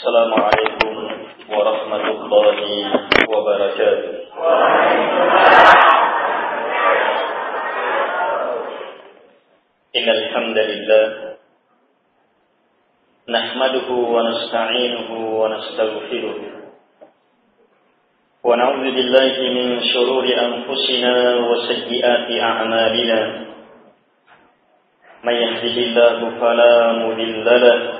السلام عليكم ورحمة الله وبركاته. إن الحمد لله نحمده ونستعينه ونستغفره. ونعوذ بالله من شرور أنفسنا وسيئات أعمالنا. من يهده الله فلا مذل له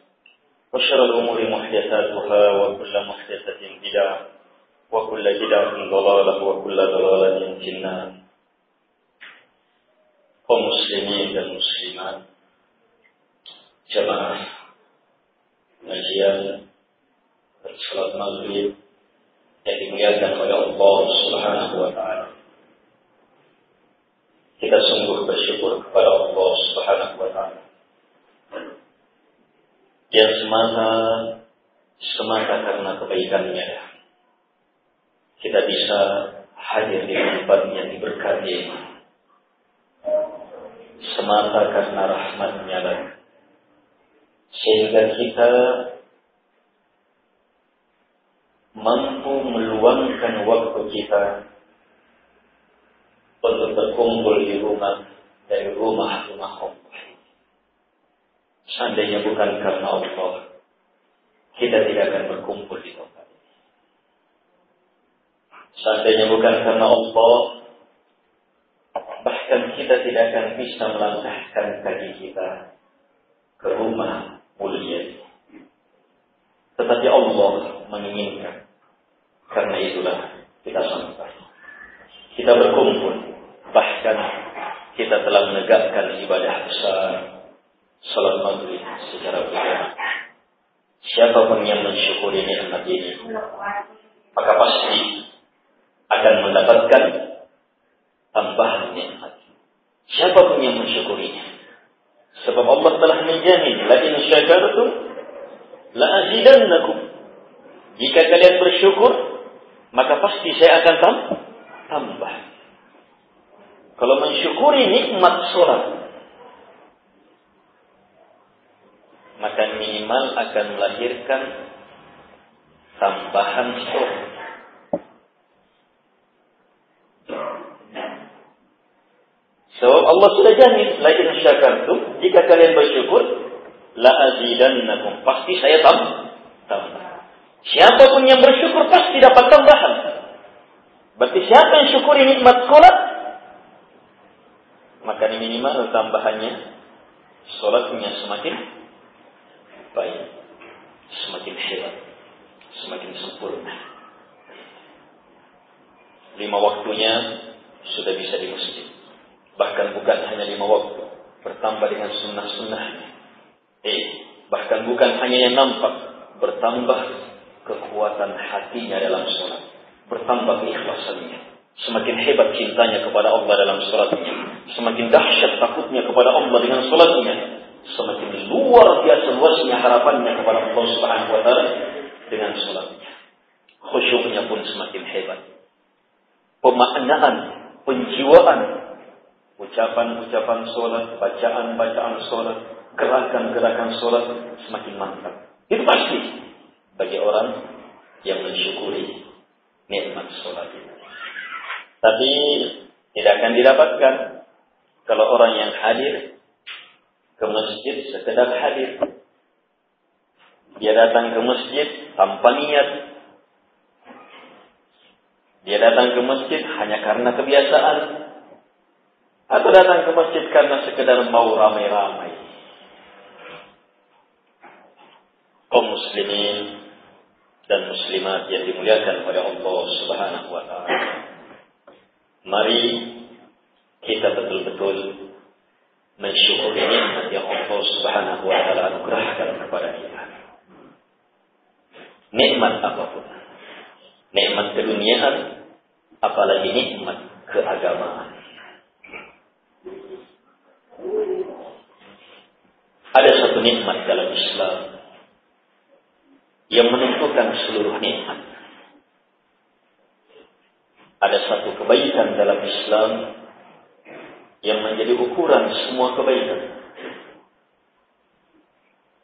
وشر الأمور محدثاتها وكل محدثة بدعة وكل بدعة ضلالة وكل ضلالة في النار ومسلمين المسلمات جماعة مجيئة الصلاة المغرب yang dimuliakan oleh الله سبحانه وتعالى Ta'ala. Kita sungguh bersyukur kepada Allah Subhanahu wa Ta'ala. Yang semata semata karena kebaikannya. Kita bisa hadir di tempat yang diberkati. Semata karena rahmatnya. Dan sehingga kita mampu meluangkan waktu kita untuk berkumpul di rumah dari rumah-rumah Allah Seandainya bukan karena Allah, kita tidak akan berkumpul di tempat ini. Seandainya bukan karena Allah, bahkan kita tidak akan bisa melangkahkan kaki kita ke rumah mulia Tetapi Allah menginginkan. Karena itulah kita sampai. Kita berkumpul. Bahkan kita telah menegakkan ibadah besar salat maghrib secara berjamaah. Siapa pun yang mensyukuri nikmat ini, maka pasti akan mendapatkan tambahan nikmat. Siapa pun yang mensyukurinya. Sebab Allah telah menjamin, la in syakartum la azidannakum. Jika kalian bersyukur, maka pasti saya akan tambah. Kalau mensyukuri nikmat sholat, maka minimal akan melahirkan tambahan sholat. Sebab Allah sudah jamin, lagi syakartum, jika kalian bersyukur, la azidannakum, pasti saya tambah. tambah. Siapa pun yang bersyukur pasti dapat tambahan. Berarti siapa yang syukuri nikmat sholat, maka minimal tambahannya sholatnya semakin baik, semakin hebat, semakin sempurna. Lima waktunya sudah bisa di masjid. Bahkan bukan hanya lima waktu, bertambah dengan sunnah-sunnahnya. Eh, bahkan bukan hanya yang nampak, bertambah kekuatan hatinya dalam sholat. Bertambah keikhlasannya. Semakin hebat cintanya kepada Allah dalam sholatnya. Semakin dahsyat takutnya kepada Allah dengan sholatnya semakin luar biasa luasnya harapannya kepada Allah Subhanahu wa taala dengan salatnya. Khusyuknya pun semakin hebat. pemaknaan, penjiwaan, ucapan-ucapan sholat, bacaan-bacaan sholat, gerakan-gerakan sholat semakin mantap. Itu pasti bagi orang yang mensyukuri nikmat sholat itu. Tapi tidak akan didapatkan kalau orang yang hadir ke masjid sekedar hadir. Dia datang ke masjid tanpa niat. Dia datang ke masjid hanya karena kebiasaan. Atau datang ke masjid karena sekedar mau ramai-ramai. Kaum muslimin dan muslimat yang dimuliakan oleh Allah Subhanahu wa taala. Mari kita betul-betul mensyukuri nikmat yang Allah Subhanahu wa taala anugerahkan kepada kita. Nikmat apa pun. Nikmat keduniaan apalagi nikmat keagamaan. Ada satu nikmat dalam Islam yang menentukan seluruh nikmat. Ada satu kebaikan dalam Islam yang menjadi ukuran semua kebaikan.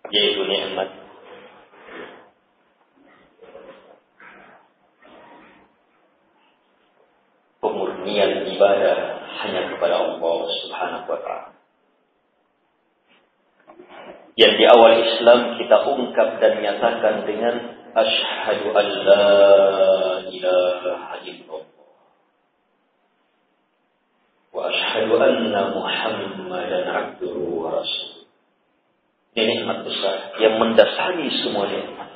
Yaitu nikmat pemurnian ibadah hanya kepada Allah Subhanahu wa taala. Yang di awal Islam kita ungkap dan nyatakan dengan asyhadu an la ilaha illallah وأشهد أن محمدا عبده ورسوله ini nikmat besar yang mendasari semua nikmat.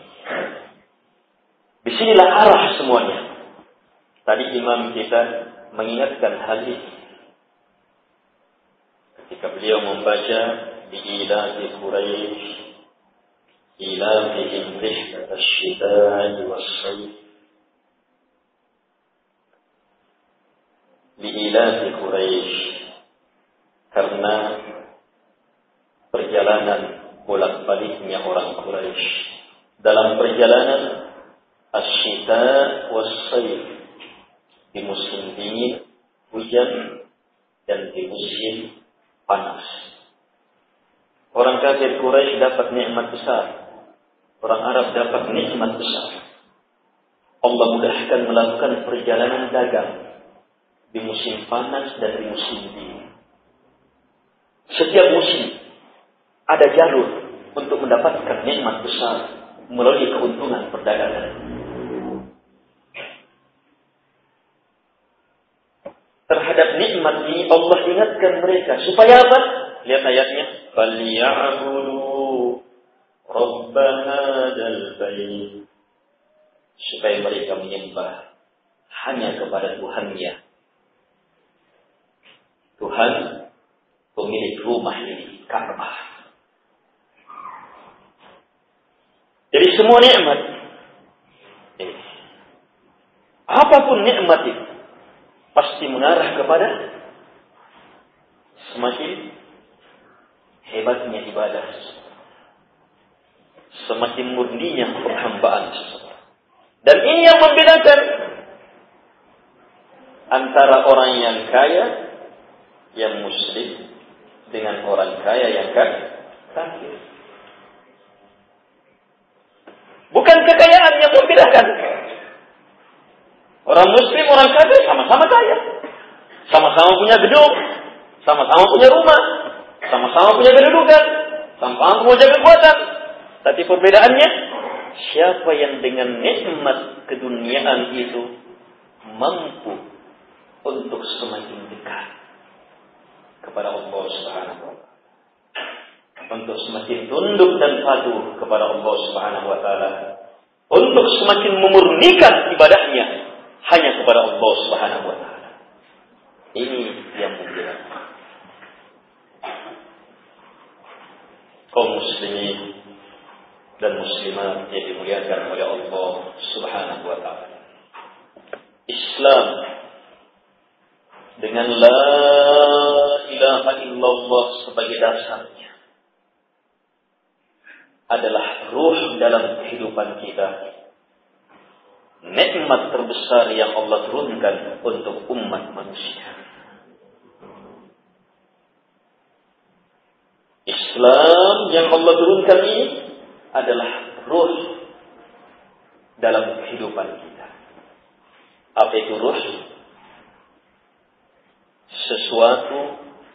Disinilah arah semuanya. Tadi imam kita mengingatkan hal ini. Ketika beliau membaca di ilahi Quraisy, ilahihim rihlat asyidai was-sayf, liilafi Quraisy karena perjalanan bolak-baliknya orang Quraisy dalam perjalanan asyita was-sayf. Di musim dingin hujan dan di musim panas. Orang kafir Quraisy dapat nikmat besar. Orang Arab dapat nikmat besar. Allah mudahkan melakukan perjalanan dagang di musim panas dan di musim dingin. Setiap musim ada jalur untuk mendapatkan nikmat besar melalui keuntungan perdagangan. Terhadap nikmat ini Allah ingatkan mereka supaya apa? Lihat ayatnya. Falyabudu rabb hadzal bait. Supaya mereka menyembah hanya kepada Tuhannya Tuhan pemilik rumah ini, Ka'bah. Jadi semua nikmat, apa pun nikmat itu, pasti mengarah kepada semakin hebatnya ibadah semakin murninya perhambaan Dan ini yang membedakan antara orang yang kaya yang muslim dengan orang kaya yang kafir. Bukan kekayaan yang membedakan. Orang muslim, orang kafir sama-sama kaya. Sama-sama punya gedung, sama-sama punya rumah, sama-sama punya kedudukan, sama-sama punya kekuatan. Tapi perbedaannya, siapa yang dengan nikmat keduniaan itu mampu untuk semakin dekat kepada Allah Subhanahu wa taala. Untuk semakin tunduk dan patuh kepada Allah Subhanahu wa taala. Untuk semakin memurnikan ibadahnya hanya kepada Allah Subhanahu wa taala. Ini yang membedakan kaum muslimin dan muslimat yang dimuliakan oleh Allah Subhanahu wa taala. Islam dengan la ilaha illallah sebagai dasarnya adalah ruh dalam kehidupan kita nikmat terbesar yang Allah turunkan untuk umat manusia. Islam yang Allah turunkan ini adalah ruh dalam kehidupan kita. Apa itu ruh? Sesuatu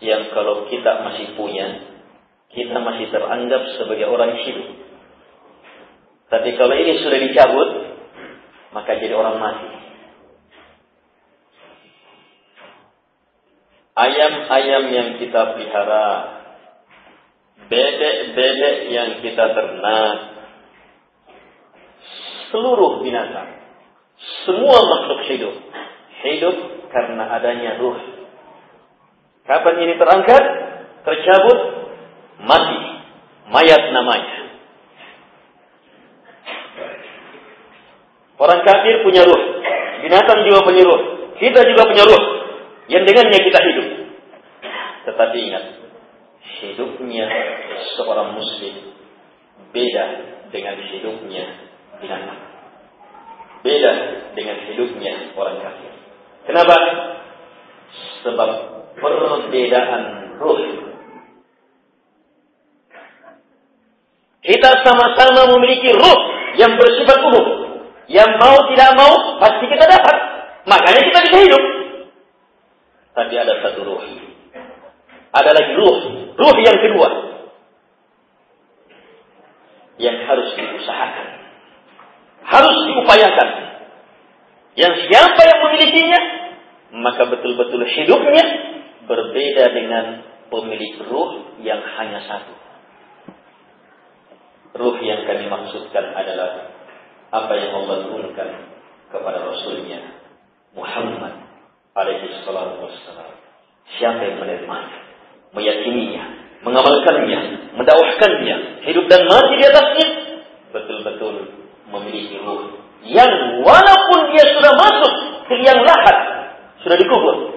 yang kalau kita masih punya, kita masih teranggap sebagai orang hidup. Tapi kalau ini sudah dicabut, maka jadi orang mati. Ayam-ayam yang kita pelihara, bebek-bebek yang kita ternak, seluruh binatang, semua makhluk hidup, hidup karena adanya ruh. Kapan ini terangkat, tercabut, mati, mayat namanya. Orang kafir punya ruh, binatang juga punya ruh, kita juga punya ruh, yang dengannya kita hidup. Tetapi ingat, hidupnya seorang muslim beda dengan hidupnya binatang. Beda dengan hidupnya orang kafir. Kenapa? Sebab perbedaan ruh. Kita sama-sama memiliki ruh yang bersifat umum. Yang mau tidak mau pasti kita dapat. Makanya kita bisa hidup. Tapi ada satu ruh. Ada lagi ruh. Ruh yang kedua. Yang harus diusahakan. Harus diupayakan. Yang siapa yang memilikinya, maka betul-betul hidupnya berbeda dengan pemilik ruh yang hanya satu. Ruh yang kami maksudkan adalah apa yang Allah turunkan kepada Rasulnya Muhammad alaihi salatu wassalam. Siapa yang menerimanya, meyakininya, mengamalkannya, mendakwahkannya, hidup dan mati di atasnya, betul-betul memiliki ruh yang walaupun dia sudah masuk ke liang lahat, sudah dikubur,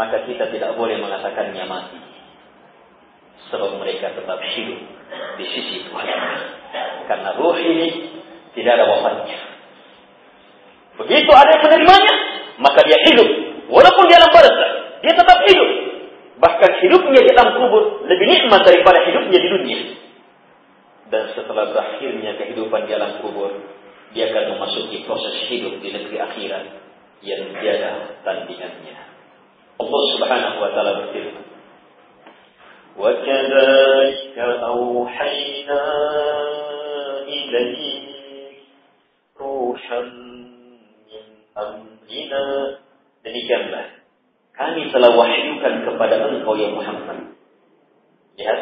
maka kita tidak boleh mengatakannya mati. Sebab mereka tetap hidup di sisi Tuhan. Karena ruh ini tidak ada wafatnya. Begitu ada yang menerimanya, maka dia hidup. Walaupun dia dalam barzah, dia tetap hidup. Bahkan hidupnya di dalam kubur lebih nikmat daripada hidupnya di dunia. Dan setelah berakhirnya kehidupan di alam kubur, dia akan memasuki proses hidup di negeri akhirat yang tiada tandingannya. Allah Subhanahu wa taala berfirman, وَكَذَلِكَ أَوْحَيْنَا إِلَيْكَ روحا من أمرنا demikianlah kami telah wahyukan kepada engkau ya Muhammad ya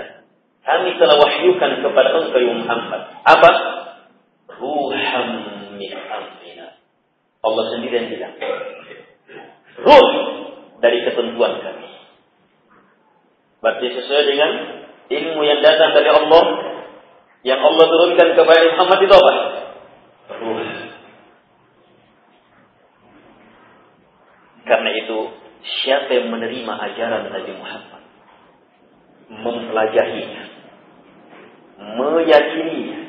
kami telah wahyukan kepada engkau ya Muhammad apa ruham min amrina Allah sendiri yang ilmu yang datang dari Allah yang Allah turunkan kepada Muhammad itu apa ruh. Karena itu, siapa yang menerima ajaran Nabi Muhammad, mempelajarinya, meyakininya,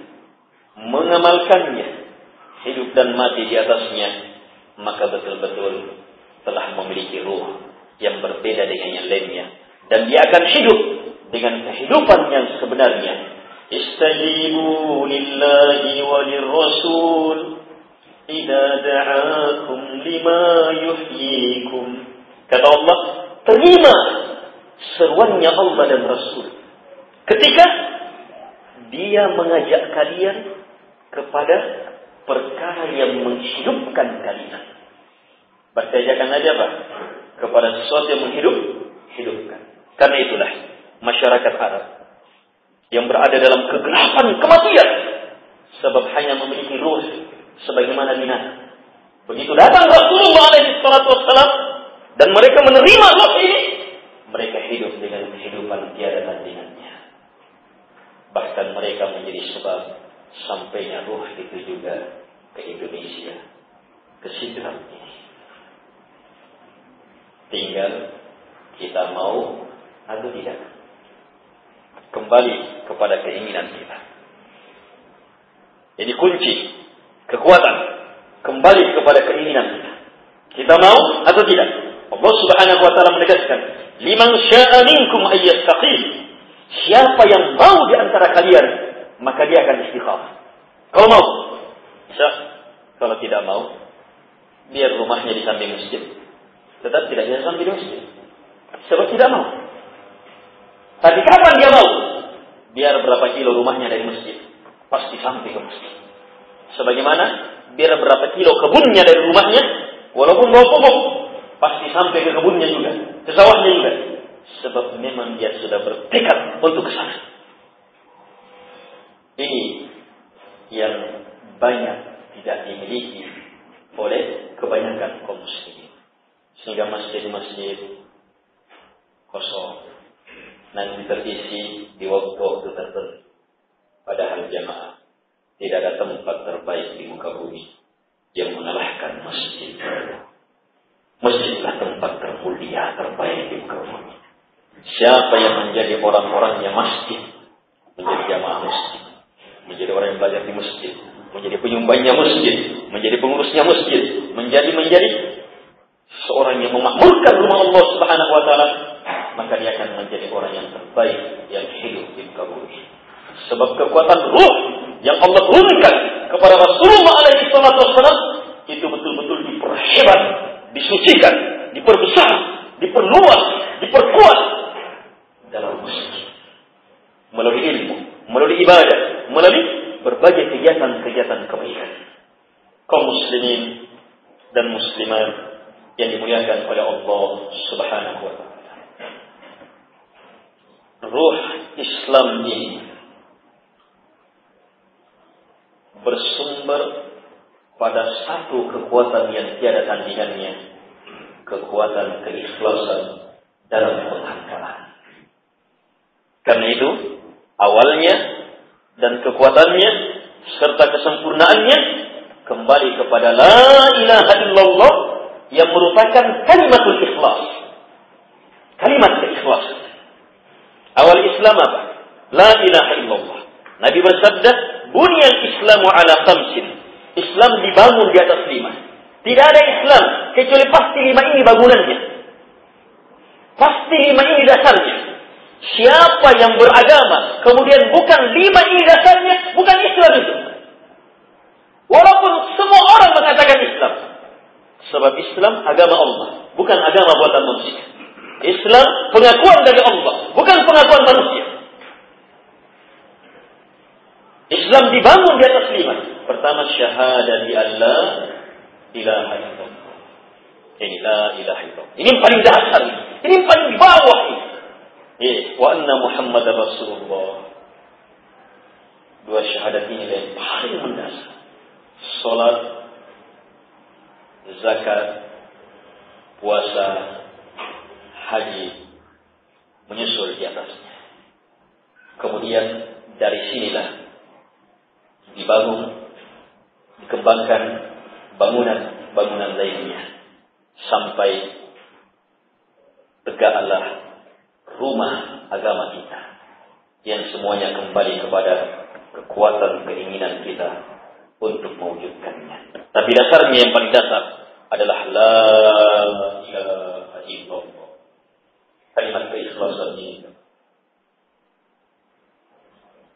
mengamalkannya, hidup dan mati di atasnya, maka betul-betul telah memiliki ruh yang berbeda dengan yang lainnya. Dan dia akan hidup dengan kehidupan yang sebenarnya. Istajibu lillahi wa lirrasul idza da'akum lima yuhyikum. Kata Allah, terima seruannya Allah dan Rasul. Ketika dia mengajak kalian kepada perkara yang menghidupkan kalian. Berarti ajakan aja kepada sesuatu yang menghidup hidupkan. Karena itulah masyarakat Arab yang berada dalam kegelapan kematian sebab hanya memiliki ruh sebagaimana binatang. Begitu datang Rasulullah alaihi salatu wassalam dan mereka menerima ruh ini, mereka hidup dengan kehidupan tiada tandingannya. Bahkan mereka menjadi sebab sampainya ruh itu juga ke Indonesia, ke Sidrap ini. Tinggal kita mau atau tidak kembali kepada keinginan kita. Ini kunci kekuatan kembali kepada keinginan kita. Kita mau atau tidak? Allah Subhanahu wa taala menegaskan, "Liman syaa'a minkum ayyastaqim." Siapa yang mau di antara kalian, maka dia akan istiqamah. Kalau mau, bisa. Kalau tidak mau, biar rumahnya di samping masjid. Tetap tidak bisa samping masjid. Sebab tidak mau. Tapi kapan dia mau? Biar berapa kilo rumahnya dari masjid. Pasti sampai ke masjid. Sebagaimana biar berapa kilo kebunnya dari rumahnya, walaupun bawa pupuk, pasti sampai ke kebunnya juga, ke sawahnya juga. Sebab memang dia sudah bertekad untuk ke sana. Ini yang banyak tidak dimiliki oleh kebanyakan kaum muslimin. Sehingga masjid-masjid kosong nanti terisi di waktu-waktu tertentu. Padahal jamaah tidak ada tempat terbaik di muka bumi yang mengalahkan masjid. Masjidlah tempat termulia terbaik di muka bumi. Siapa yang menjadi orang-orang yang masjid, menjadi jamaah masjid, menjadi orang yang belajar di masjid, menjadi penyumbangnya masjid, menjadi pengurusnya masjid, menjadi menjadi seorang yang memakmurkan rumah Allah Subhanahu wa taala, maka dia akan menjadi orang yang terbaik yang hidup di muka bumi. Sebab kekuatan ruh yang Allah turunkan kepada Rasulullah alaihi salatu wassalam itu betul-betul diperhebat, disucikan, diperbesar, diperluas, diperkuat dalam masjid. Melalui ilmu, melalui ibadah, melalui berbagai kegiatan-kegiatan kebaikan. Kaum muslimin dan muslimat yang dimuliakan oleh Allah Subhanahu wa taala. Ruh Islam ini bersumber pada satu kekuatan yang tiada tandingannya, kekuatan keikhlasan dalam pengangkatan. Karena itu, awalnya dan kekuatannya serta kesempurnaannya kembali kepada la ilaha illallah yang merupakan kalimatul ikhlas. Kalimat keikhlasan. Apa? La ilaha illallah. Nabi bersabda, Bunyal Islamu ala khamsin. Islam dibangun di atas lima. Tidak ada Islam kecuali pasti lima ini bangunannya. Pasti lima ini dasarnya. Siapa yang beragama kemudian bukan lima ini dasarnya, bukan Islam itu. Walaupun semua orang mengatakan Islam. Sebab Islam agama Allah, bukan agama buatan manusia. Islam pengakuan dari Allah, bukan pengakuan manusia. Islam dibangun di atas lima. Pertama syahadat di Allah ilaha illallah. Ini la ilaha illallah. Ini yang paling dasar. Ini yang paling bawah. Eh, wa anna Muhammad Rasulullah. Dua syahadat ini yang paling mendasar. Salat, zakat, puasa, haji menyusul di atasnya. Kemudian dari sinilah dibangun, dikembangkan bangunan-bangunan lainnya sampai tegaklah rumah agama kita yang semuanya kembali kepada kekuatan keinginan kita untuk mewujudkannya. Tapi dasarnya yang paling dasar adalah la ilaha illallah. Kalimat keikhlasan ini.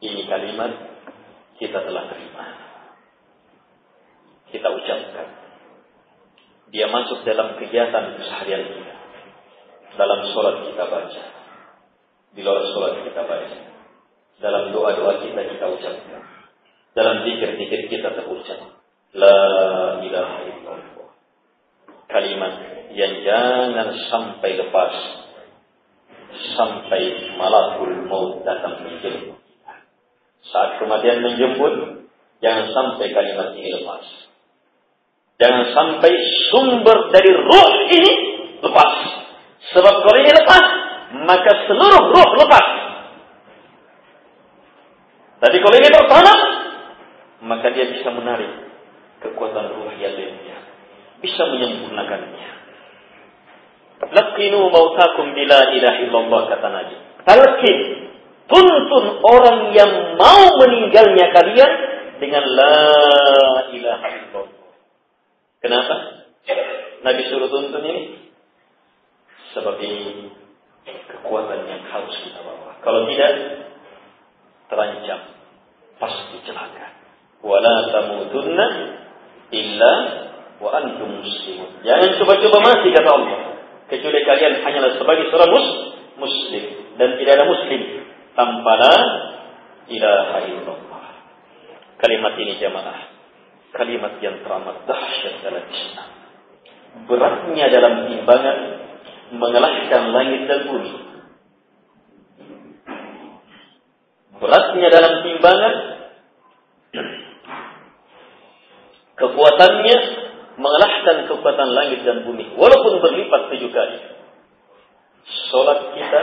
Ini kalimat kita telah terima. Kita ucapkan. Dia masuk dalam kegiatan keseharian kita. Dalam sholat kita baca. Di luar sholat kita baca. Dalam doa-doa kita kita ucapkan. Dalam zikir-zikir kita terucap. La ilaha illallah. Kalimat yang jangan sampai lepas. Sampai malakul maut datang menjemput saat kematian menjemput, jangan sampai kalimat ini lepas. Jangan sampai sumber dari roh ini lepas. Sebab kalau ini lepas, maka seluruh roh lepas. Tapi kalau ini tertanam, maka dia bisa menarik kekuatan roh yang lainnya. Bisa menyempurnakannya. Lakinu mautakum bila illallah kata Nabi. Talqin tuntun orang yang mau meninggalnya kalian dengan la ilaha illallah. Kenapa? Nabi suruh tuntun ini? Sebab ini kekuatan yang harus kita bawa. Kalau tidak, terancam. Pasti celaka. Wala tamutunna illa wa antum muslimun. Jangan coba-coba mati kata Allah. Kecuali kalian hanyalah sebagai seorang mus muslim. Dan tidak ada muslim tanpa la ilaha illallah. Kalimat ini jamaah. Kalimat yang teramat dahsyat dalam Islam. Beratnya dalam timbangan mengalahkan langit dan bumi. Beratnya dalam timbangan kekuatannya mengalahkan kekuatan langit dan bumi walaupun berlipat tujuh kali. Salat kita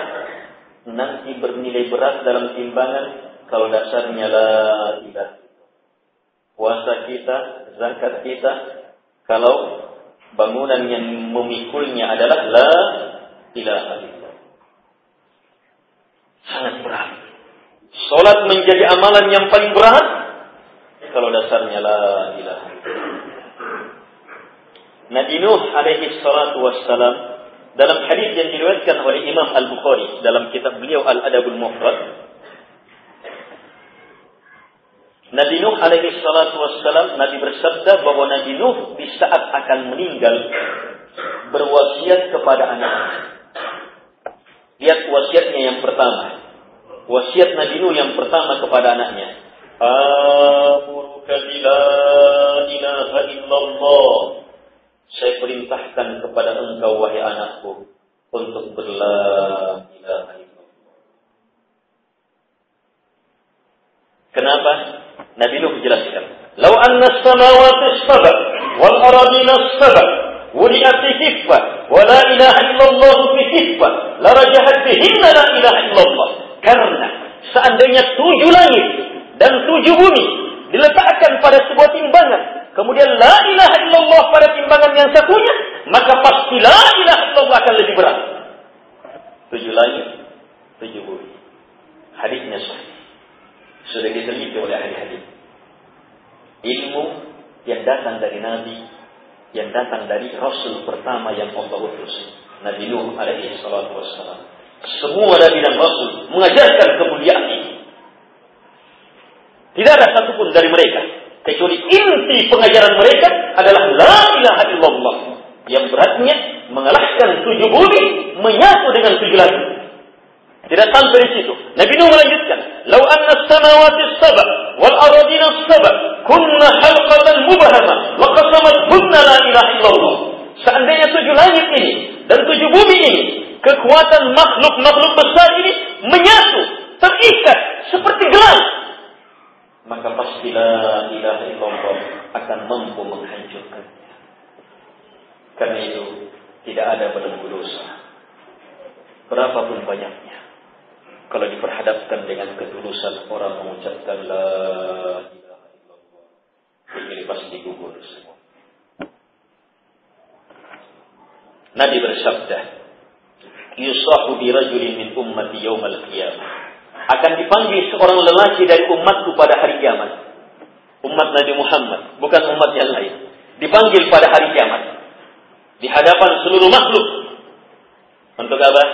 nanti bernilai berat dalam timbangan kalau dasarnya la ilaha puasa kita, zakat kita, kalau bangunan yang memikulnya adalah la illallah. Sangat berat. Salat menjadi amalan yang paling berat kalau dasarnya la illallah. Nabi Nuh alaihi salatu wassalam dalam hadis yang diriwayatkan oleh Imam Al-Bukhari dalam kitab beliau Al-Adabul Mufrad Nabi Nuh alaihi salatu wassalam, Nabi bersabda bahwa Nabi Nuh di saat akan meninggal berwasiat kepada anaknya. Lihat wasiatnya yang pertama. Wasiat Nabi Nuh yang pertama kepada anaknya. Amuruka la ilaha illallah. Saya perintahkan kepada engkau wahai anakku untuk berla. Kenapa? Nabi Nuh menjelaskan, "Lau anna samawati sab'a wal aradina fi kiffa wa la ilaha illallah fi kiffa la rajahat bihinna la ilaha illallah." Karena seandainya tujuh langit dan tujuh bumi diletakkan pada sebuah timbangan, kemudian la ilaha illallah pada timbangan yang satunya, maka pasti la ilaha illallah akan lebih berat. Tujuh langit, tujuh bumi. Hadisnya sahih. Sudah diteliti oleh ahli-ahli ilmu yang datang dari Nabi, yang datang dari Rasul pertama yang Allah utus, Nabi Nuh alaihi salatu wassalam. Semua Nabi dan Rasul mengajarkan kemuliaan ini. Tidak ada satupun dari mereka kecuali inti pengajaran mereka adalah la ilaha illallah yang beratnya mengalahkan tujuh bumi menyatu dengan tujuh langit. Tidak sampai di situ. Nabi Nuh melanjutkan, "Lau anna samawati saba wal aradina saba kunna halqatan mubahama wa qasamat kunna la ilaha illallah." Seandainya tujuh langit ini dan tujuh bumi ini, kekuatan makhluk-makhluk besar ini menyatu, terikat seperti gelang, maka pasti la ilaha illallah akan mampu menghancurkannya. Karena itu tidak ada belenggu dosa. Berapapun banyaknya kalau diperhadapkan dengan ketulusan orang mengucapkan la ilaha illallah ini pasti gugur semua Nabi bersabda yusahu bi rajulin min ummati yaumal qiyamah akan dipanggil seorang lelaki dari umatku pada hari kiamat umat Nabi Muhammad bukan umat yang lain dipanggil pada hari kiamat di hadapan seluruh makhluk untuk apa?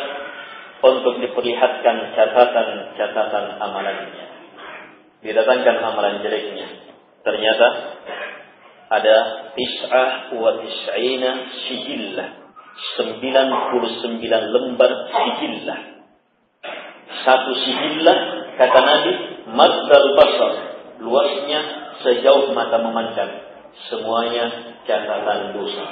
untuk diperlihatkan catatan-catatan amalannya. Didatangkan amalan jeleknya. Ternyata ada tis'ah wa tis'ina sijillah. 99 lembar sijillah. Satu sijillah, kata Nabi, maddal basar. Luasnya sejauh mata memandang. Semuanya catatan dosa.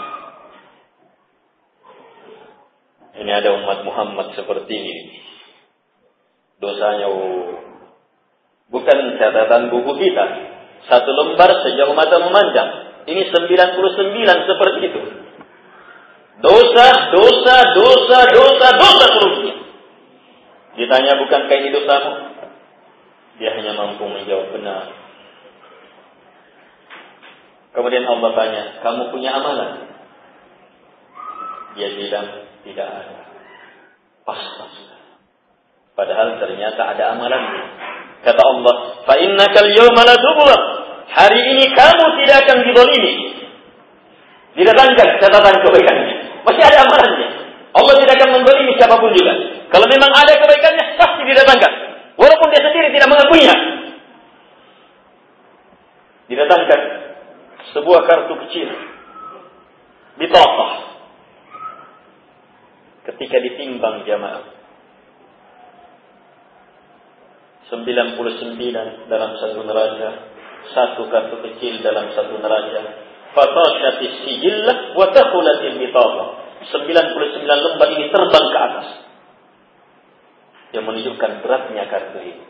Ini ada umat Muhammad seperti ini. Dosanya oh, bukan catatan buku kita. Satu lembar sejauh mata memandang. Ini 99 seperti itu. Dosa, dosa, dosa, dosa, dosa terusnya. Ditanya bukankah ini dosamu? Dia hanya mampu menjawab benar. Kemudian Allah tanya, kamu punya amalan? Dia bilang, tidak ada. Pas-pas. Padahal ternyata ada amalannya. Kata Allah, "Fa innaka al-yawma la Hari ini kamu tidak akan dizalimi. Didatangkan catatan kebaikannya. Masih ada amalannya. Allah tidak akan memberi siapa pun juga. Kalau memang ada kebaikannya, pasti didatangkan. Walaupun dia sendiri tidak mengakuinya. Didatangkan sebuah kartu kecil. Ditopah. Ketika ditimbang jamaah. 99 dalam satu neraca. Satu kartu kecil dalam satu neraca. Fatashatis sijillah wa takhulatil bitaqah 99 lembar ini terbang ke atas. Yang menunjukkan beratnya kartu ini.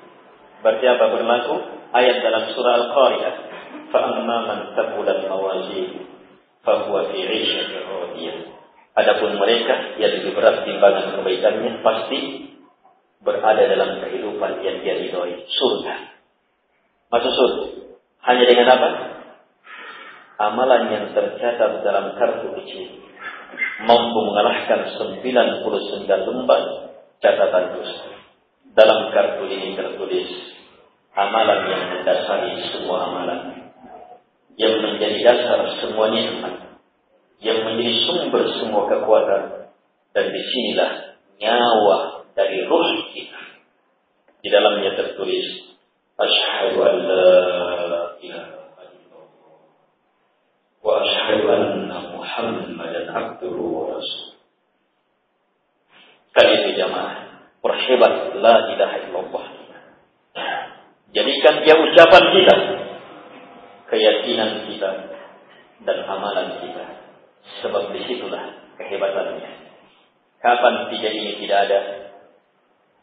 Berarti apa berlaku? Ayat dalam surah Al-Qariyah. فَأَمَّا مَنْ تَقُلَتْ مَوَازِينُ فَهُوَ فِي عِيشَةٍ رَضِيَةٍ Adapun mereka yang lebih berat timbangan kebaikannya pasti berada dalam kehidupan yang dia ridhoi, surga. Masuk surga. Hanya dengan apa? Amalan yang tercatat dalam kartu kecil mampu mengalahkan 99 lembar catatan dosa. Dalam kartu ini tertulis amalan yang mendasari semua amalan, yang menjadi dasar semua nikmat, yang menjadi sumber semua kekuatan, dan di sinilah nyawa dari ruh kita. Di dalamnya tertulis, Ashhadu an la ilaha illallah wa ashhadu anna Muhammad abduhu wa rasuluh. Kali ini jamaah, perhebat la ilaha illallah. Jadikan dia ucapan kita, keyakinan kita, dan amalan kita. Sebab di situlah kehebatannya. Kapan tiga ini tidak ada,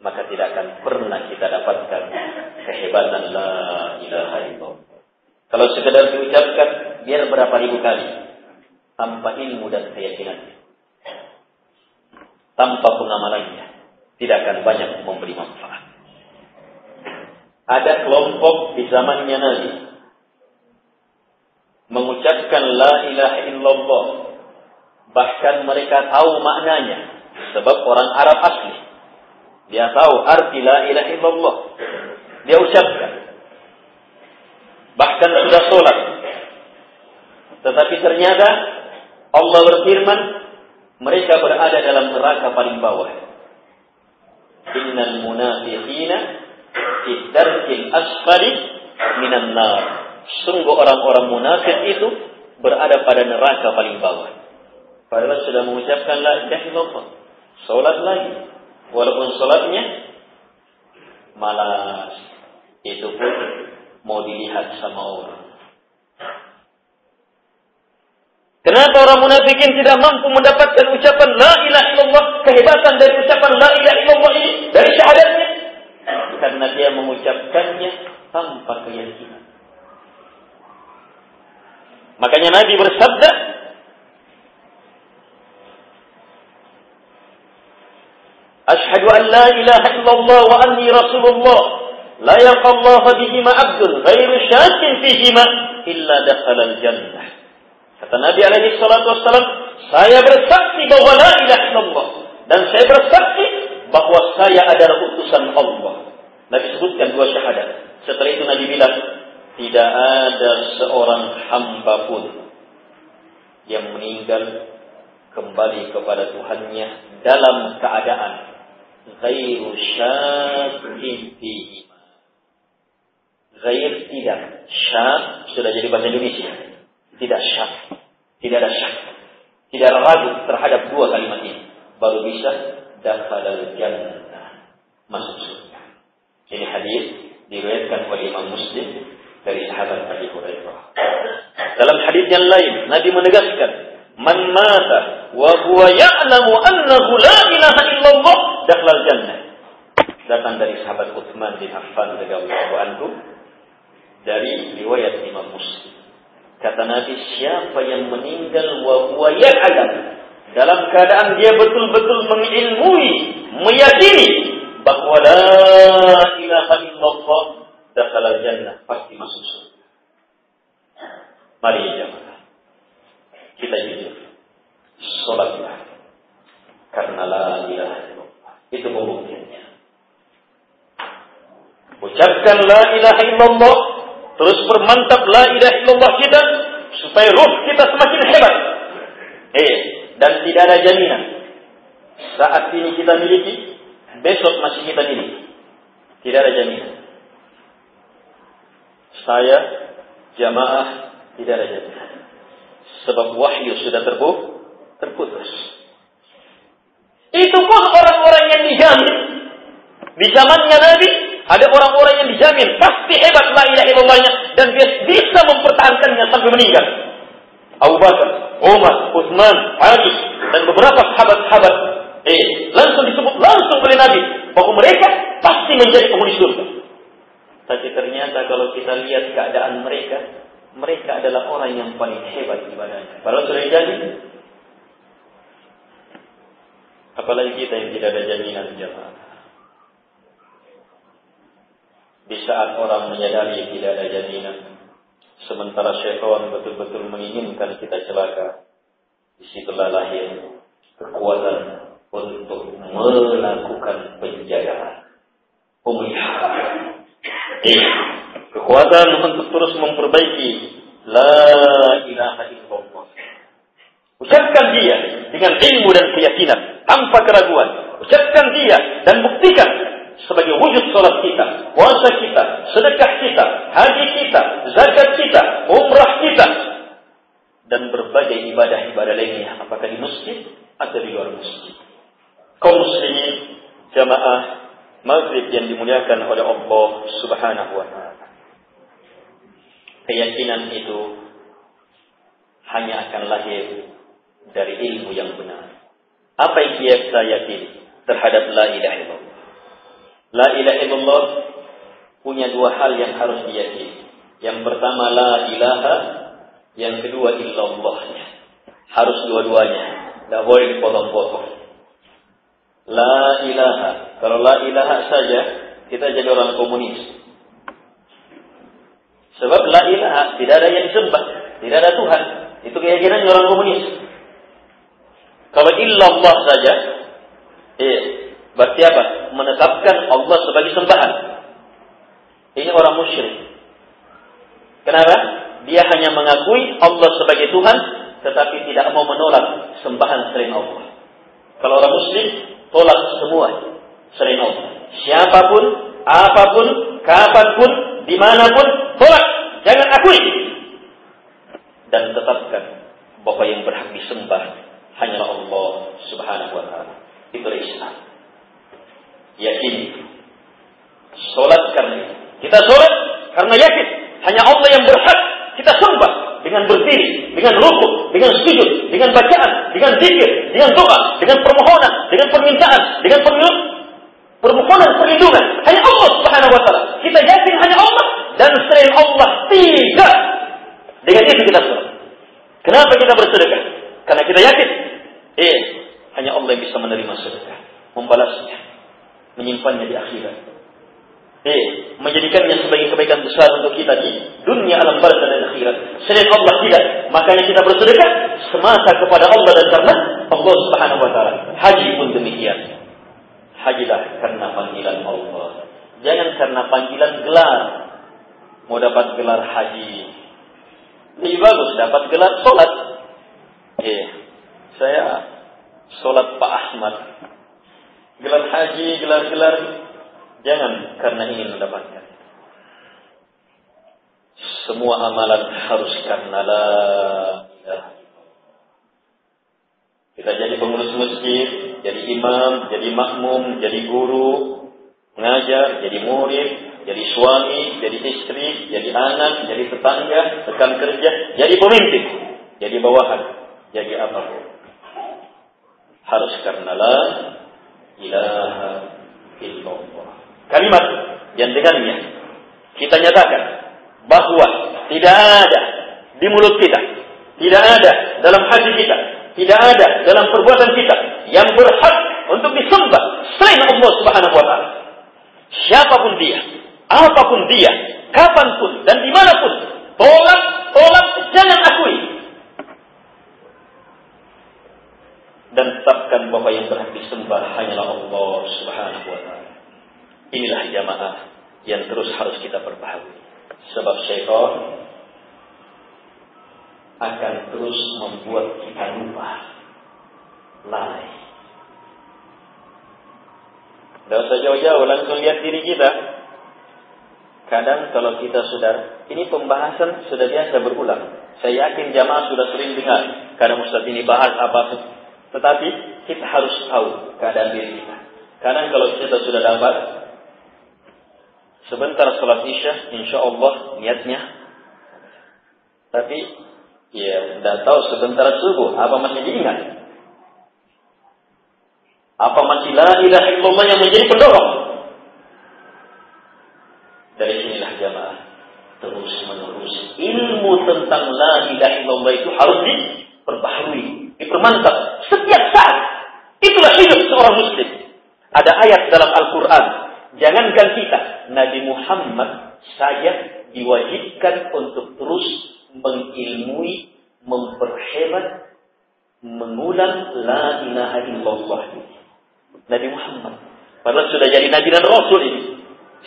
maka tidak akan pernah kita dapatkan kehebatan la ilaha illallah. Kalau sekedar diucapkan, biar berapa ribu kali. Tanpa ilmu dan keyakinan. Tanpa pengamalannya. Tidak akan banyak memberi manfaat. Ada kelompok di zamannya Nabi. Mengucapkan la ilaha illallah. Bahkan mereka tahu maknanya. Sebab orang Arab asli. Dia tahu arti la ilaha illallah. Dia ucapkan bahkan sudah sholat. Tetapi ternyata Allah berfirman, mereka berada dalam neraka paling bawah. Innal munafiqina fi darkil asfali minan nar. Sungguh orang-orang munafik itu berada pada neraka paling bawah. Padahal sudah mengucapkan la ilaha illallah. Salat lagi. Walaupun salatnya malas. Itu pun mau dilihat sama orang. Kenapa orang munafikin tidak mampu mendapatkan ucapan la ilaha illallah, kehebatan dari ucapan la ilaha illallah ini, dari syahadatnya? Karena dia mengucapkannya tanpa keyakinan. Makanya Nabi bersabda, Ashhadu an la ilaha illallah wa anni rasulullah la yaqallahu bihima abdun ghairu syakin fihima illa dakhala jannah. Kata Nabi alaihi salatu wassalam, saya bersaksi bahwa la ilaha illallah dan saya bersaksi bahwa saya adalah utusan Allah. Nabi sebutkan dua syahadat. Setelah itu Nabi bilang, tidak ada seorang hamba pun yang meninggal kembali kepada Tuhannya dalam keadaan ghairu syakin fihi Ghair tidak. Syak sudah jadi bahasa Indonesia. Tidak syak. Tidak ada syak. Tidak ragu terhadap dua kalimat ini. Baru bisa dakhalal jannah. Masuk surga. Ini hadis diriwayatkan oleh Imam Muslim dari sahabat Abi Hurairah. Dalam hadis yang lain, Nabi menegaskan, "Man mata wa huwa ya'lamu annahu la ilaha illallah dakhalal jannah." Datang dari sahabat Utsman bin Affan radhiyallahu anhu dari riwayat Imam Muslim. Kata Nabi, siapa yang meninggal wa huwa ya'lam dalam keadaan dia betul-betul mengilmui, meyakini bahwa la ilaha illallah dakhala jannah pasti masuk surga. Mari jemaah. Kita jujur. Salatlah. Karena la ilaha illallah. Itu pembuktiannya. Ucapkan la ilaha illallah terus permantap la ilaha illallah kita supaya ruh kita semakin hebat Eh, dan tidak ada jaminan. Saat ini kita miliki, besok masih kita miliki. Tidak ada jaminan. Saya, jamaah, tidak ada jaminan. Sebab wahyu sudah terbu terputus. Itu pun orang-orang yang dijamin. Di zamannya Nabi, ada orang-orang yang dijamin pasti hebat la ilaha illallahnya dan dia bisa mempertahankannya sampai meninggal. Abu Bakar, Umar, Utsman, Ali dan beberapa sahabat-sahabat eh langsung disebut langsung oleh Nabi bahwa mereka pasti menjadi penghuni surga. Tapi ternyata kalau kita lihat keadaan mereka, mereka adalah orang yang paling hebat ibadahnya. Padahal sudah jadi. Apalagi kita yang tidak ada jaminan jamaah. Di saat orang menyadari tidak ada jaminan, sementara syaitan betul-betul menginginkan kita celaka, di situlah lahir kekuatan untuk melakukan penjagaan, pemeliharaan. Kekuatan untuk terus memperbaiki la ilaha illallah. Ucapkan dia dengan ilmu dan keyakinan tanpa keraguan. Ucapkan dia dan buktikan sebagai wujud sholat kita, puasa kita, sedekah kita, haji kita, zakat kita, umrah kita, dan berbagai ibadah-ibadah lainnya, apakah di masjid atau di luar masjid. Kaum muslimin, jamaah maghrib yang dimuliakan oleh Allah Subhanahu wa taala. Keyakinan itu hanya akan lahir dari ilmu yang benar. Apa yang kita yakini terhadap la ilaha illallah? La ilaha illallah punya dua hal yang harus diyakini. Yang pertama la ilaha, yang kedua illallahnya. Harus dua-duanya. Tidak boleh dipotong-potong. La ilaha. Kalau la ilaha saja, kita jadi orang komunis. Sebab la ilaha, tidak ada yang disembah. Tidak ada Tuhan. Itu keyakinan orang komunis. Kalau illallah saja, eh, Berarti apa? Menetapkan Allah sebagai sembahan. Ini orang musyrik. Kenapa? Dia hanya mengakui Allah sebagai Tuhan, tetapi tidak mau menolak sembahan selain Allah. Kalau orang muslim, tolak semua selain Allah. Siapa pun, apa pun, kapan pun, di mana pun, tolak. Jangan akui. Dan tetapkan bahwa yang berhak disembah hanyalah Allah subhanahu wa ta'ala. Itulah Islam yakini. Solat karena. Kita solat karena yakin. Hanya Allah yang berhak kita sembah dengan berdiri, dengan rukuk, dengan sujud, dengan bacaan, dengan zikir, dengan doa, dengan permohonan, dengan permintaan, dengan permohonan perlindungan. Hanya Allah Subhanahu wa taala. Kita yakin hanya Allah dan selain Allah tidak. Dengan itu kita sholat. Kenapa kita bersedekah? Karena kita yakin, eh, hanya Allah yang bisa menerima sedekah, membalasnya menyimpannya di akhirat. Eh, menjadikannya sebagai kebaikan besar untuk kita di dunia alam barzah dan akhirat. Selain Allah tidak, makanya kita bersedekah semata kepada Allah dan karena Allah Subhanahu wa taala. Haji pun demikian. Hajilah karena panggilan Allah. Jangan karena panggilan gelar. Mau dapat gelar haji. Lebih bagus dapat gelar solat. Eh, saya solat Pak Ahmad gelar haji, gelar-gelar jangan karena ingin mendapatkan. Semua amalan harus karena la Kita jadi pengurus masjid, jadi imam, jadi makmum, jadi guru, mengajar, jadi murid, jadi suami, jadi istri, jadi anak, jadi tetangga, rekan kerja, jadi pemimpin, jadi bawahan, jadi apa pun. Harus karena la ilaha illallah. Kalimat yang dengannya kita nyatakan bahwa tidak ada di mulut kita, tidak ada dalam hati kita, tidak ada dalam perbuatan kita yang berhak untuk disembah selain Allah Subhanahu wa taala. Siapa pun dia, apa pun dia, kapan pun dan di mana pun, tolak, tolak, jangan akui dan tetapkan bahwa yang berhak disembah hanyalah Allah Subhanahu wa taala. Inilah jamaah yang terus harus kita perbaharui. Sebab syaitan akan terus membuat kita lupa. Lalai. Tidak usah jauh-jauh, langsung lihat diri kita. Kadang kalau kita sudah, ini pembahasan sudah biasa berulang. Saya yakin jamaah sudah sering dengar. Karena Ustaz ini bahas apa. Tetapi kita harus tahu keadaan diri kita. Kadang kalau kita sudah dapat, sebentar sholat isya, insya Allah niatnya. Tapi Ya, sudah tahu sebentar subuh, apa masih diingat? Apa masih la ilaha yang menjadi pendorong? Dari sinilah jamaah terus menerus ilmu tentang la ilaha itu harus diperbaharui, dipermantap setiap saat. Seorang muslim. Ada ayat dalam Al-Quran. Jangankan kita, Nabi Muhammad saja diwajibkan untuk terus mengilmui, memperhebat, mengulang la ilaha illallah. Nabi Muhammad. Padahal sudah jadi Nabi dan Rasul ini.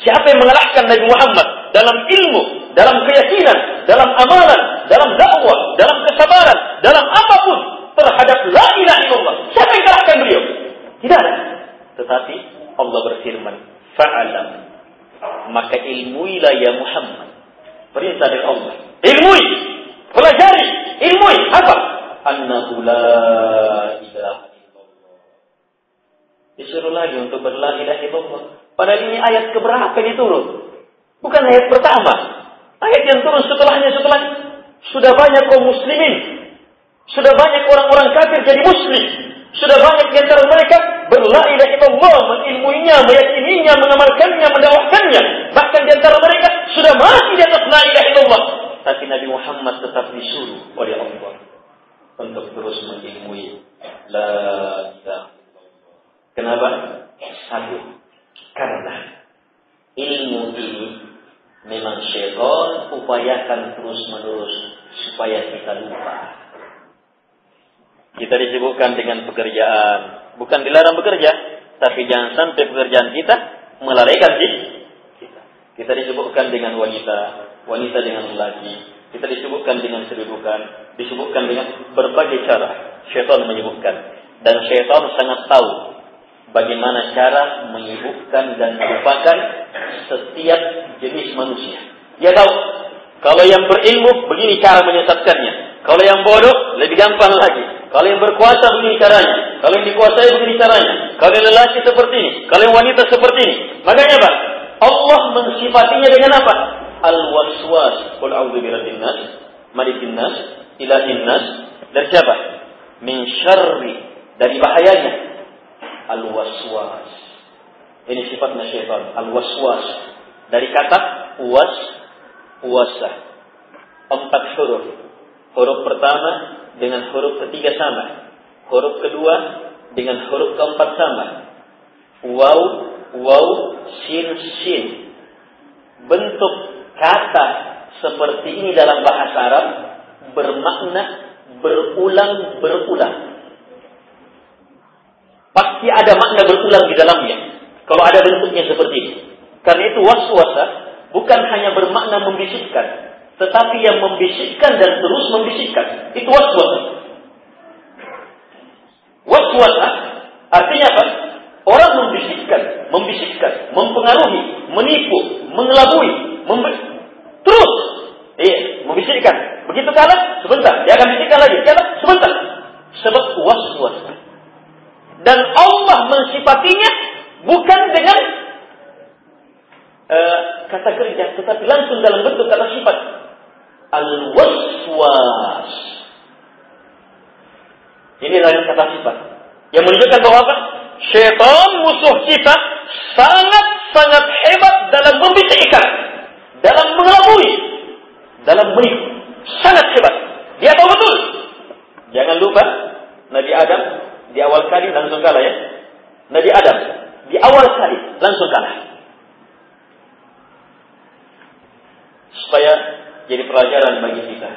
Siapa yang mengalahkan Nabi Muhammad dalam ilmu, dalam keyakinan, dalam amalan, dalam dakwah, dalam kesabaran, dalam apa pun terhadap la ilaha illallah? Siapa yang mengalahkan beliau? Tidak ada. Tetapi Allah berfirman, fa'alam. Maka ilmuilah ya Muhammad. Perintah dari Allah. Ilmui. Pelajari. Ilmui. Apa? Annahu la ilaha illallah. Disuruh lagi untuk berla ilaha illallah. Padahal ini ayat keberapa ini turun? Bukan ayat pertama. Ayat yang turun setelahnya setelah sudah banyak kaum muslimin. Sudah banyak orang-orang kafir jadi muslim. Sudah banyak di antara mereka berla ilaha illallah, mengilmuinya, meyakininya, mengamalkannya, mendakwahkannya. Bahkan di antara mereka sudah mati di atas la ilaha illallah. Tapi Nabi Muhammad tetap disuruh oleh Allah untuk terus mengilmui la ilaha. Kenapa? Satu, karena ilmu ini memang syaitan upayakan terus menerus supaya kita lupa kita disibukkan dengan pekerjaan. Bukan dilarang bekerja, tapi jangan sampai pekerjaan kita melalaikan kita. Kita disibukkan dengan wanita, wanita dengan lelaki. Kita disibukkan dengan kedudukan, disibukkan dengan berbagai cara. Syaitan menyibukkan. Dan syaitan sangat tahu bagaimana cara menyibukkan dan melupakan setiap jenis manusia. Dia tahu kalau yang berilmu begini cara menyesatkannya. Kalau yang bodoh lebih gampang lagi. Kalau yang berkuasa begini caranya. Kalau yang dikuasai begini caranya. Kalau yang lelaki seperti ini. Kalau yang wanita seperti ini. Makanya apa? Allah mensifatinya dengan apa? Al-waswas. Qul a'udzu birabbin nas, malikin nas, ilahin nas. Dari siapa? Min syarri. Dari bahayanya. Al-waswas. Ini sifatnya syaitan. Al-waswas. Dari kata was, puasa. Empat huruf. Huruf pertama dengan huruf ketiga sama. Huruf kedua dengan huruf keempat sama. Waw, waw, sin, sin. Bentuk kata seperti ini dalam bahasa Arab bermakna berulang-berulang. Pasti ada makna berulang di dalamnya. Kalau ada bentuknya seperti ini. Karena itu waswasa bukan hanya bermakna membisikkan, tetapi yang membisikkan dan terus membisikkan itu waswasa. Waswasa artinya apa? Orang membisikkan, membisikkan, mempengaruhi, menipu, mengelabui, membe terus iya, membisikkan. Begitu kalah, sebentar, dia akan bisikkan lagi, kalah, sebentar. Sebab waswasa. Dan Allah mensifatinya bukan dengan uh, kata kerja, tetapi langsung dalam bentuk kata sifat al-waswas. Ini lain kata sifat. Yang menunjukkan bahwa apa? Syaitan musuh kita sangat-sangat hebat dalam membisikkan, dalam mengelabui, dalam menipu. Sangat hebat. Dia tahu betul. Jangan lupa, Nabi Adam di awal kali langsung kalah ya. Nabi Adam di awal kali langsung kalah. Supaya jadi pelajaran bagi kita.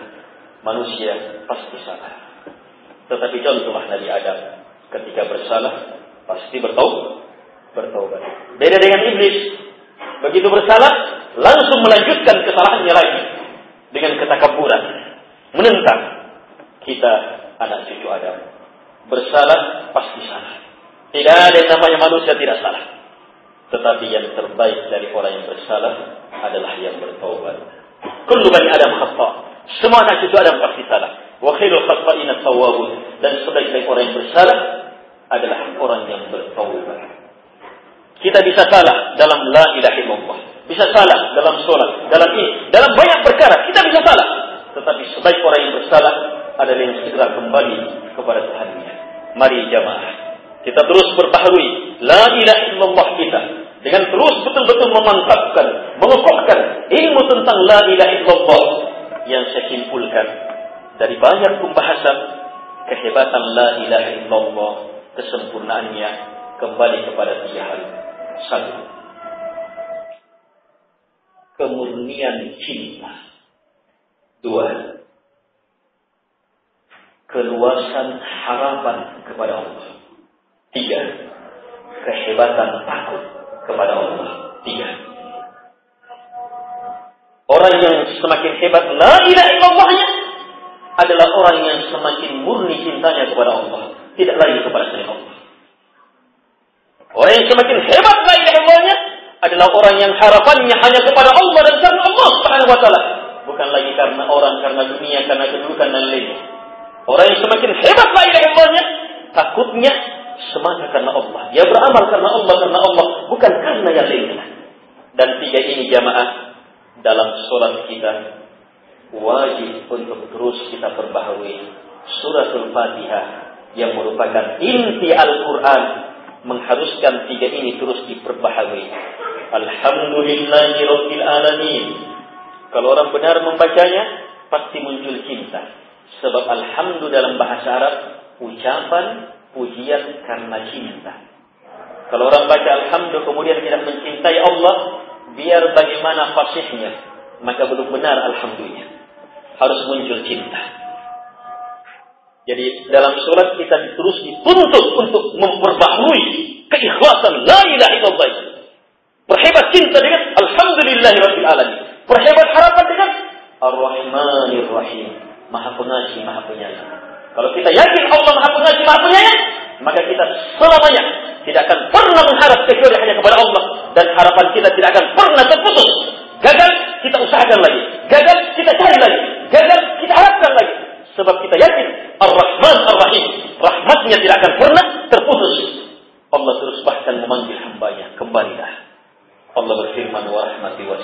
Manusia pasti salah. Tetapi contohlah Nabi Adam. Ketika bersalah, pasti bertaubat. bertaubat. Beda dengan iblis. Begitu bersalah, langsung melanjutkan kesalahannya lagi. Dengan ketakaburan. Menentang. Kita anak cucu Adam. Bersalah pasti salah. Tidak ada yang namanya manusia tidak salah. Tetapi yang terbaik dari orang yang bersalah adalah yang bertaubat. Kullu bani Adam khata. Semua anak cucu Adam pasti salah. Wa khairul khata'ina tawwabun. Dan sebaik-baik orang yang bersalah adalah orang yang bertaubat. Kita bisa salah dalam la ilaha illallah. Bisa salah dalam sholat, dalam ini, dalam banyak perkara. Kita bisa salah. Tetapi sebaik orang yang bersalah adalah yang segera kembali kepada Tuhannya. Mari jamaah. Kita terus berbaharui la ilaha illallah kita dengan terus betul-betul memantapkan, mengukuhkan ilmu tentang la ilaha illallah yang saya simpulkan dari banyak pembahasan kehebatan la ilaha illallah, kesempurnaannya kembali kepada tiga hal. Satu, kemurnian cinta. Dua, keluasan harapan kepada Allah. Tiga, kehebatan takut kepada Allah. Tiga. Orang yang semakin hebat la ilaha illallahnya adalah orang yang semakin murni cintanya kepada Allah, tidak lagi kepada selain Allah. Orang yang semakin hebat la ilaha illallahnya adalah orang yang harapannya hanya kepada Allah dan karena Allah Subhanahu wa taala, bukan lagi karena orang, karena dunia, karena kedudukan dan lainnya. Orang yang semakin hebat la ilaha illallahnya, takutnya semata karena Allah. Dia beramal karena Allah, karena Allah, bukan karena yang lainnya. Dan tiga ini jamaah dalam sholat kita wajib untuk terus kita perbaharui suratul Fatihah yang merupakan inti Al-Quran mengharuskan tiga ini terus diperbaharui. Alhamdulillahi. Kalau orang benar membacanya, pasti muncul cinta. Sebab alhamdulillah dalam bahasa Arab ucapan pujian karena cinta. Kalau orang baca alhamdulillah kemudian tidak mencintai Allah, biar bagaimana fasihnya, maka belum benar alhamdulillah. Harus muncul cinta. Jadi dalam surat kita terus dituntut untuk memperbaharui keikhlasan la ilaha illallah. Perhebat cinta dengan alhamdulillahirabbil alamin. Perhebat harapan dengan ar-rahmanir rahim. Maha Pengasih, Maha Penyayang. Kalau kita yakin Allah Maha Pengasih, Maha Penyayang, maka kita selamanya tidak akan pernah mengharap kecuali hanya kepada Allah dan harapan kita tidak akan pernah terputus. Gagal, kita usahakan lagi. Gagal, kita cari lagi. Gagal, kita harapkan lagi. Sebab kita yakin Ar-Rahman Ar-Rahim. Rahmatnya tidak akan pernah terputus. Allah terus bahkan memanggil hambanya. Kembalilah. Allah berfirman wa rahmati wa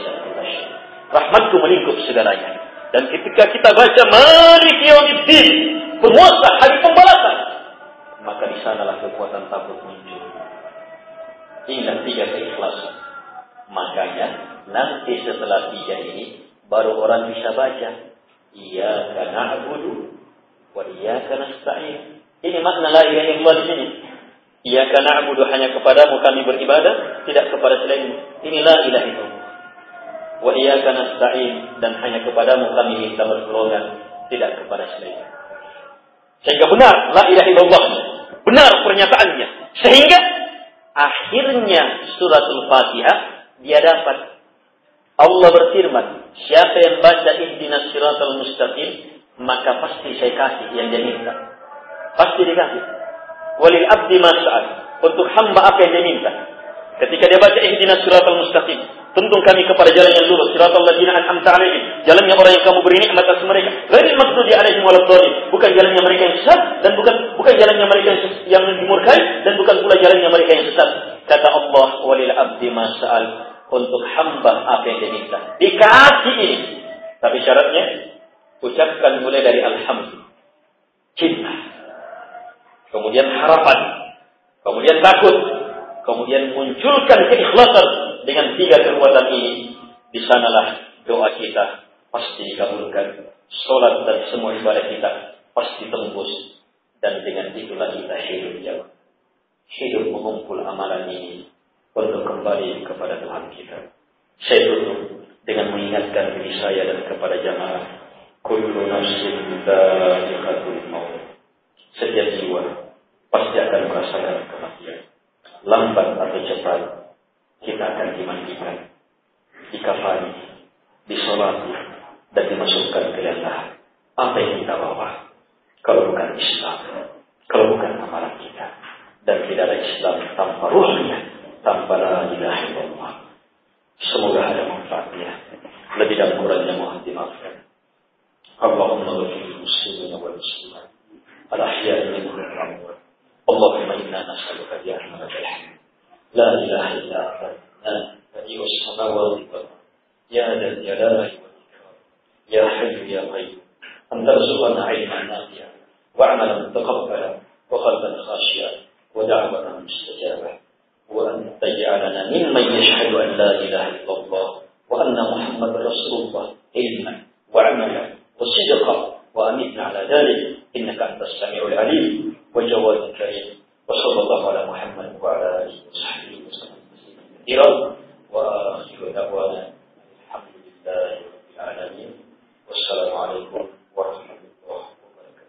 Rahmatku melingkup segalanya. Dan ketika kita baca Malik Yawmiddin, penguasa hari pembalasan, maka di sanalah kekuatan takut muncul. Ingat tiga keikhlasan. Makanya nanti setelah tiga ini baru orang bisa baca Iya karena abudu wa iya karena nasta'in. Ini makna la ilaha illallah di sini. Iya karena abudu hanya kepadamu kami beribadah, tidak kepada selainmu. Ini la ilaha illallah wa iyyaka nasta'in dan hanya kepadamu kami minta pertolongan tidak kepada selain sehingga benar la ilaha illallah benar pernyataannya. Sehingga akhirnya suratul fatihah dia dapat. Allah berfirman siapa yang baca ihdinas siratal mustaqim maka pasti saya kasih yang dia minta. Pasti dikasih walil abdi mas'al untuk hamba apa yang dia minta. Ketika dia baca ihdinas siratal mustaqim Tuntun kami kepada jalan yang lurus. Siratal ladzina an'amta alaihim. Jalannya orang yang kamu beri nikmat atas mereka. Ghairil maghdubi alaihim waladdallin. Bukan jalannya mereka yang sesat dan bukan bukan jalannya mereka yang, yang dimurkai dan bukan pula jalannya mereka yang sesat. Kata Allah, "Walil abdi mas'al." Untuk hamba apa yang diminta. Dikasih ini. Tapi syaratnya ucapkan mulai dari alhamdulillah. Cinta. Kemudian harapan. Kemudian takut. Kemudian munculkan keikhlasan dengan tiga kekuatan ini, di sanalah doa kita pasti dikabulkan. Solat dan semua ibadah kita pasti tembus. Dan dengan itulah kita hidup jauh. Hidup mengumpul amalan ini untuk kembali kepada Tuhan kita. Saya tutup dengan mengingatkan diri saya dan kepada jamaah. Kullu nafsin dha'iqatul maut. Setiap jiwa pasti akan merasakan kematian. Lambat atau cepat kita akan dimandikan, dikafani, disolati, dan dimasukkan ke dalam Apa yang kita bawa? kalau bukan Islam, kalau bukan amalan kita. Dan tidak ada Islam tanpa ruhnya, tanpa la ilaha illallah. Semoga ada manfaatnya. Lebih dan kurangnya mohon dimaafkan. Allahumma ghafir muslimin wal muslimat. Al-ahya'i minhum wal amwat. Allahumma inna nas'aluka bi anna la ilaha illa anta بديع السماوات والأرض يا ذا الجلال والإكرام. يا حي يا قيوم. أن ترزقنا علما نافعا وعملا متقبلا وقلبا خاشعا ودعوة مستجابة. وأن تجعلنا ممن يشهد أن لا إله إلا الله وأن محمد رسول الله علما وعملا وصدقا. وأمتنا على ذلك إنك أنت السميع العليم. وجواد الكريم. وصلى الله على محمد وعلى آله وصحبه وسلم كثيرا. وآخر دعوانا الحمد لله رب العالمين. والسلام عليكم ورحمة الله.